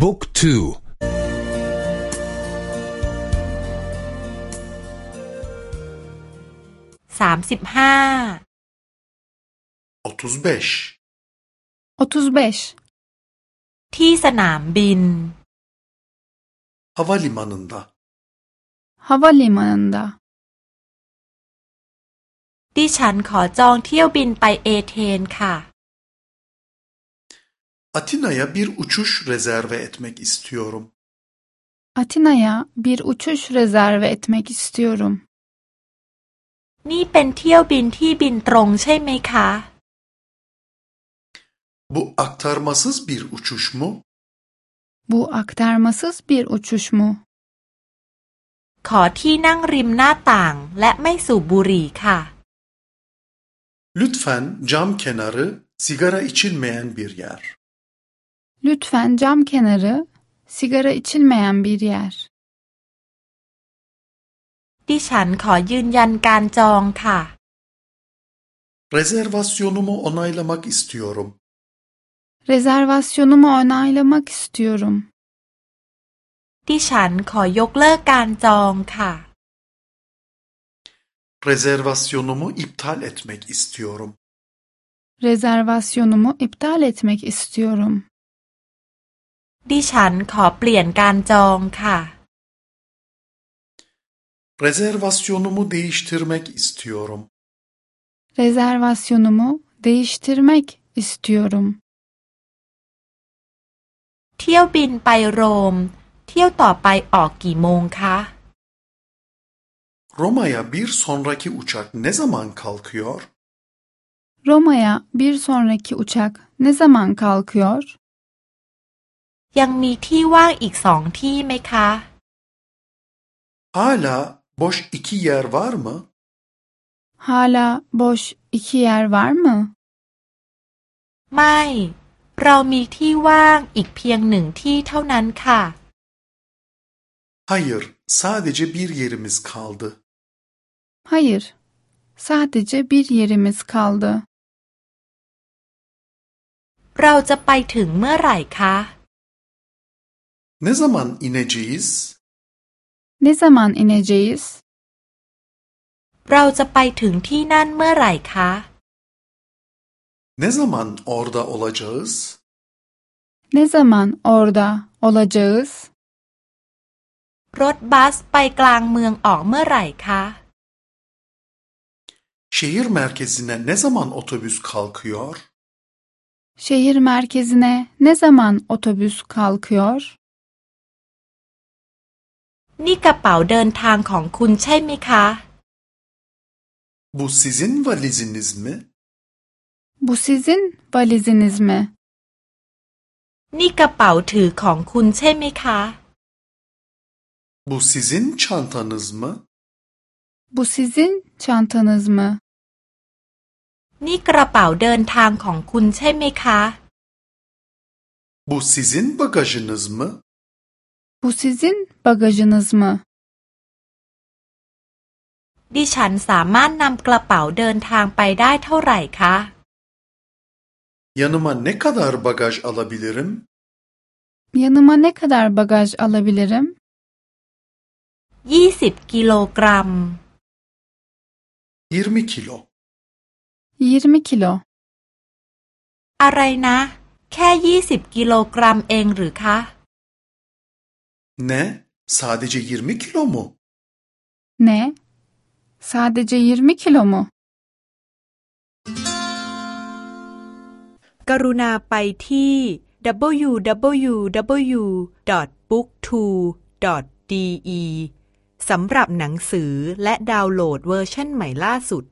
บุ๊กทูสามสิบห้าอตุสเบชอตุสเบชที่สนามบินฮาวาลิมานันดาฮาวาลิมานันดาดิฉันขอจองเที่ยวบินไปเอเธนค่ะ Atina'ya bir uçuş rezerve etmek istiyorum. Atina'ya bir uçuş rezerve etmek istiyorum. นี่เป็นเที่ยวบินที่บินตรงใช่ไหมคะ Bu aktarmasız bir uçuş mu? Bu aktarmasız bir uçuş mu? ขอที่นั่งริมหน้าต่างและไม่สูบบุหรี่ค่ะ Lütfen cam kenarı sigara içilmeyen bir yer. Lütfen cam kenarı, sigara içilmeyen bir yer. ดิฉันขอยืนยันการจองค่ะ Rezervasyonumu onaylamak istiyorum. Rezervasyonumu onaylamak istiyorum. ดิฉันขอยกเลิกการจองค่ะ Rezervasyonumu iptal etmek istiyorum. Rezervasyonumu iptal etmek istiyorum. ดิฉันขอเปลี่ยนการจองค่ะ Rezervasyonumu değiştirmek istiyorum. Rezervasyonumu değiştirmek istiyorum. เที่ยวบินไปโรม เที่ยวต่อไปออกกี่โมงคะ Roma'ya bir sonraki uçak ne zaman kalkıyor? Roma'ya bir sonraki uçak ne zaman kalkıyor? ยังมีที่ว่างอีกสองที่ไหมคะ Hala boş iki yer var mı? Hala boş iki yer var mı? ไม่ เรามีที่ว่างอีกเพียงหนึ่งที่เท่านั้นค่ะ Hayır, sadece bir yerimiz kaldı. Hayır. Sadece bir yerimiz kaldı. เราจะไปถึงเมื่อไหร่คะ Ne zaman ineceğiz? Ne zaman ineceğiz? เราจะไปถึงที่นั่นเมื่อไหร่คะ Ne zaman orada olacağız? Ne zaman orada olacağız? รถบัสไปกลางเมืองออกเมื่อไหร่คะ Şehir merkezine ne zaman otobüs kalkıyor? Şehir merkezine ne zaman otobüs kalkıyor? นี่กระเป๋าเดินทางของคุณใช่ไหมคะ Bu sizin valiziniz mi? Bu sizin valiziniz mi? นี่กระเป๋าถือของคุณใช่ไหมคะ Bu sizin çantanız mı? Bu sizin çantanız mı? นี่กระเป๋าเดินทางของคุณใช่ไหมคะ Bu sizin bagajınız mı? Bu sizin bagajınız mı? ดิฉันสามารถนำกระเป๋าเดินทางไปได้เท่าไหร่คะ Yanıma ne kadar bagaj alabilirim? Yanıma ne kadar bagaj alabilirim? ยี่สิบกิโลกรัม 20 kilo. 20 kilo. อะไรนะ แค่ยี่สิบกิโลกรัมเองหรือคะ Ne? Sadece 20 kilo mu? Ne? Sadece 20 kilo mu? กรุณาไปที่ www.booktwo.de สำหรับหนังสือและดาวน์โหลดเวอร์ชันใหม่ล่าสุด